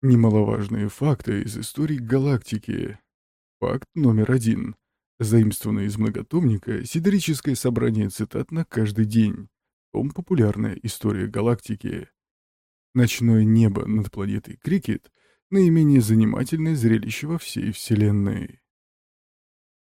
Немаловажные факты из истории галактики. Факт номер один. Заимствованное из многотомника сидерическое собрание цитат на каждый день. Том «Популярная история галактики». Ночное небо над планетой Крикет — наименее занимательное зрелище во всей Вселенной.